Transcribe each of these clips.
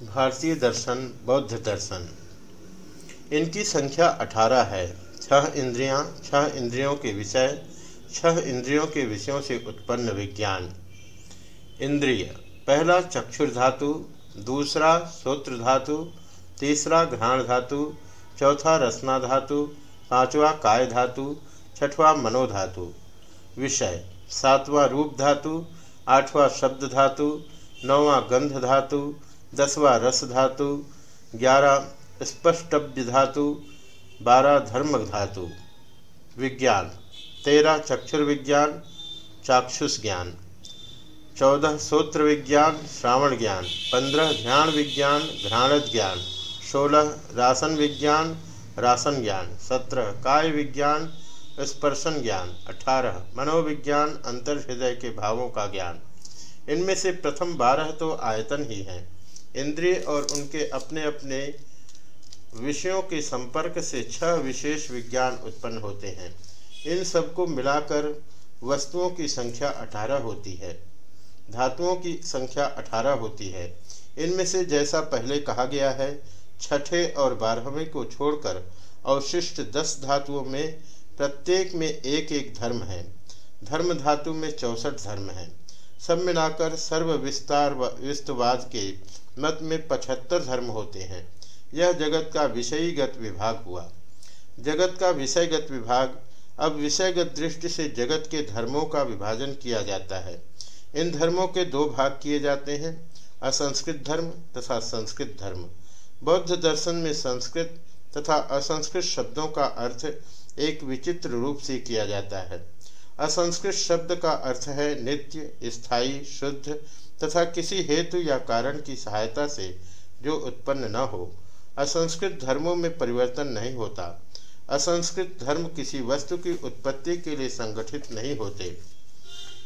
भारतीय दर्शन बौद्ध दर्शन। इनकी संख्या अठारह है। छह इंद्रियाँ, छह इंद्रियों के विषय छह इंद्रियों के विषयों से उत्पन्न विज्ञान। इंद्रिय। पहला चक्षुर धातु दूसरा सोत्र धातु तीसरा घ्राण धातु चौथा रसना धातु पांचवा काय धातु छठवा मनोधातु विषय। सातवां रूप धातु आठवां शब्द धातु नौवां गंध धातु दसवा रस धातु, ग्यारह स्पष्टव्य धातु, बारह धर्म धातु। विज्ञान, तेरह चक्षुर विज्ञान, चाक्षुष ज्ञान। चौदह सूत्र विज्ञान, श्रावण ज्ञान। पंद्रह ध्यान विज्ञान, घ्राणज ज्ञान। सोलह रासन विज्ञान, रासन ज्ञान। सत्रह काय विज्ञान, स्पर्शन ज्ञान। अठारह मनोविज्ञान अंतर हृदय के भावों का ज्ञान। इनमें से प्रथम बारह तो आयतन ही हैं। इंद्रिय और उनके अपने अपने विषयों के संपर्क से छह विशेष विज्ञान उत्पन्न होते हैं। इन सबको मिलाकर वस्तुओं की संख्या अठारह होती है। धातुओं की संख्या अठारह होती है। इनमें से जैसा पहले कहा गया है, छठे और बारहवें को छोड़कर अवशिष्ट दस धातुओं में प्रत्येक में एक एक धर्म है। धर्म धातु में चौसठ धर्म है। सब मिलाकर सर्व विस्तार व विस्तवाद के मत में पचहत्तर धर्म होते हैं। यह जगत का विषयीगत विभाग हुआ। जगत का विषयगत विभाग, अब विषयगत दृष्टि से जगत के धर्मों का विभाजन किया जाता है। इन धर्मों के दो भाग किए जाते हैं, असंस्कृत धर्म तथा संस्कृत धर्म। बौद्ध दर्शन में संस्कृत तथा असंस्कृत शब्दों का अर्थ एक विचित्र रूप से किया जाता है। असंस्कृत शब्द का अर्थ है नित्य, स्थायी, शुद्ध तथा किसी हेतु या कारण की सहायता से जो उत्पन्न न हो। असंस्कृत धर्मों में परिवर्तन नहीं होता। असंस्कृत धर्म किसी वस्तु की उत्पत्ति के लिए संगठित नहीं होते।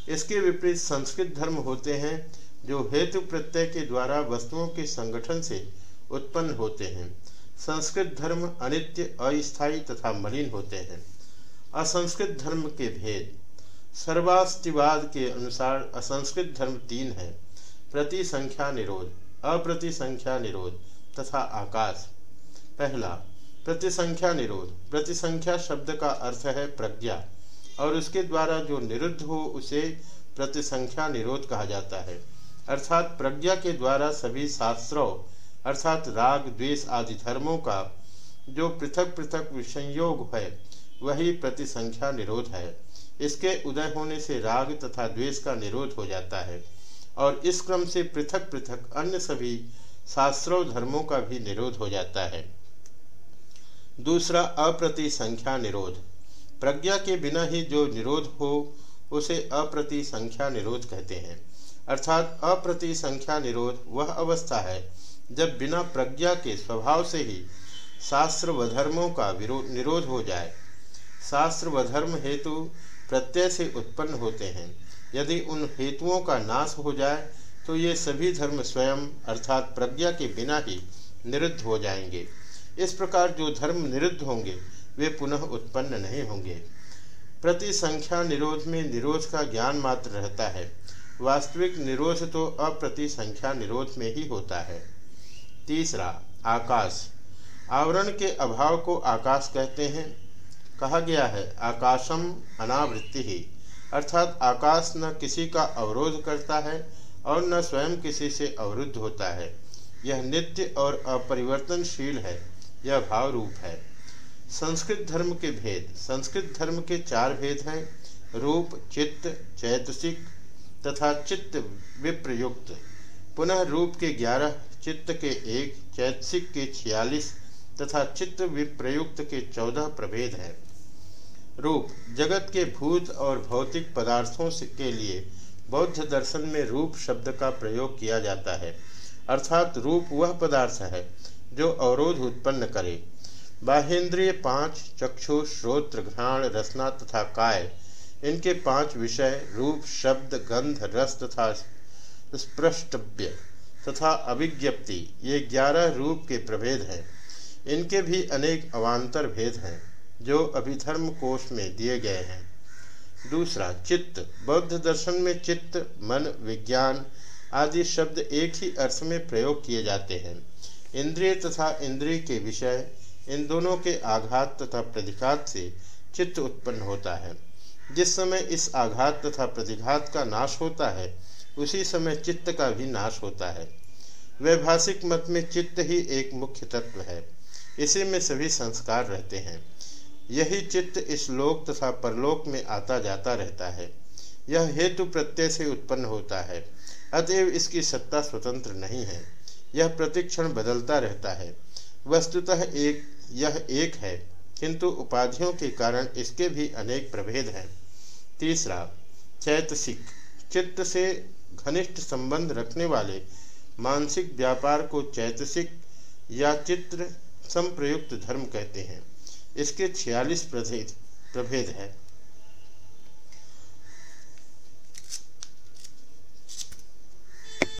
इसके विपरीत संस्कृत धर्म होते हैं जो हेतु प्रत्यय के द्वारा वस्तुओं के संगठन से उत्पन्न होते हैं। संस्कृत धर्म अनित्य, अस्थायी तथा मलिन होते हैं। असंस्कृत धर्म के भेद सर्वास्तिवाद के अनुसार असंस्कृत धर्म तीन है। प्रति संख्या निरोध अप्रति संख्या निरोध तथा आकाश। पहला, प्रतिसंख्या निरोध। प्रतिसंख्या शब्द का अर्थ है प्रज्ञा, और उसके द्वारा जो निरुद्ध हो उसे प्रतिसंख्या निरोध कहा जाता है। अर्थात प्रज्ञा के द्वारा सभी शास्त्रों, अर्थात राग, द्वेष आदि धर्मों का जो पृथक पृथक विसंयोग है, वही प्रतिसंख्या निरोध है। इसके उदय होने से राग तथा द्वेष का निरोध हो जाता है और इस क्रम से पृथक पृथक अन्य सभी शास्त्रों धर्मों का भी निरोध हो जाता है। दूसरा अप्रति संख्या निरोध। प्रज्ञा के बिना ही जो निरोध हो, उसे अप्रति संख्या निरोध कहते हैं। अर्थात अप्रति संख्या निरोध वह अवस्था है जब बिना प्रज्ञा के स्वभाव से ही शास्त्र व धर्मों का विरोध निरोध हो जाए। शास्त्र व धर्म हेतु प्रत्यय से उत्पन्न होते हैं। यदि उन हेतुओं का नाश हो जाए तो ये सभी धर्म स्वयं अर्थात प्रज्ञा के बिना ही निरुद्ध हो जाएँगे। इस प्रकार जो धर्म निरुद्ध होंगे, वे पुनः उत्पन्न नहीं होंगे। प्रति संख्या निरोध में निरोध का ज्ञान मात्र रहता है। वास्तविक निरोध तो अप्रति संख्या निरोध में ही होता है। तीसरा, आकाश। आवरण के अभाव को आकाश कहते हैं। कहा गया है, आकाशम अनावृत्ति ही। अर्थात आकाश न किसी का अवरोध करता है और न स्वयं किसी से अवरुद्ध होता है। यह नित्य और अपरिवर्तनशील है, यह भाव रूप है। संस्कृत धर्म के भेद, संस्कृत धर्म के चार भेद हैं, रूप, चित्त, चैतसिक तथा चित्त विप्रयुक्त। पुनः रूप के ग्यारह, चित्त के एक, चैतसिक के छियालीस तथा चित्त विप्रयुक्त के चौदह प्रभेद हैं। रूप जगत के भूत और भौतिक पदार्थों के लिए बौद्ध दर्शन में रूप शब्द का प्रयोग किया जाता है। अर्थात रूप वह पदार्थ है जो अवरोध उत्पन्न करे। बाहेंद्रिय पाँच, चक्षु, श्रोत्र, घ्राण, रसना तथा काय, इनके पाँच विषय रूप, शब्द, गंध, रस तथा स्पृष्टव्य तथा अभिज्ञप्ति ये ग्यारह रूप के प्रभेद हैं। इनके भी अनेक अवान्तर भेद हैं। जो अभिधर्म कोष में दिए गए हैं। दूसरा, चित्त। बौद्ध दर्शन में चित्त, मन, विज्ञान आदि शब्द एक ही अर्थ में प्रयोग किए जाते हैं। इंद्रिय तथा इंद्रिय के विषय, इन दोनों के आघात तथा प्रतिघात से चित्त उत्पन्न होता है। जिस समय इस आघात तथा प्रतिघात का नाश होता है, उसी समय चित्त का भी नाश होता है। वैभाषिक मत में चित्त ही एक मुख्य तत्व है। इसी में सभी संस्कार रहते हैं। यही चित्त इस लोक तथा परलोक में आता जाता रहता है। यह हेतु प्रत्यय से उत्पन्न होता है। अतएव इसकी सत्ता स्वतंत्र नहीं है। यह प्रतिक्षण बदलता रहता है। वस्तुतः एक, यह एक है, किंतु उपाधियों के कारण इसके भी अनेक प्रभेद हैं। तीसरा, चैतसिक, चित्त से घनिष्ठ संबंध रखने वाले मानसिक व्यापार को चैतसिक या चित्र संप्रयुक्त धर्म कहते हैं। इसके छियालीस प्रभेद प्रभेद है।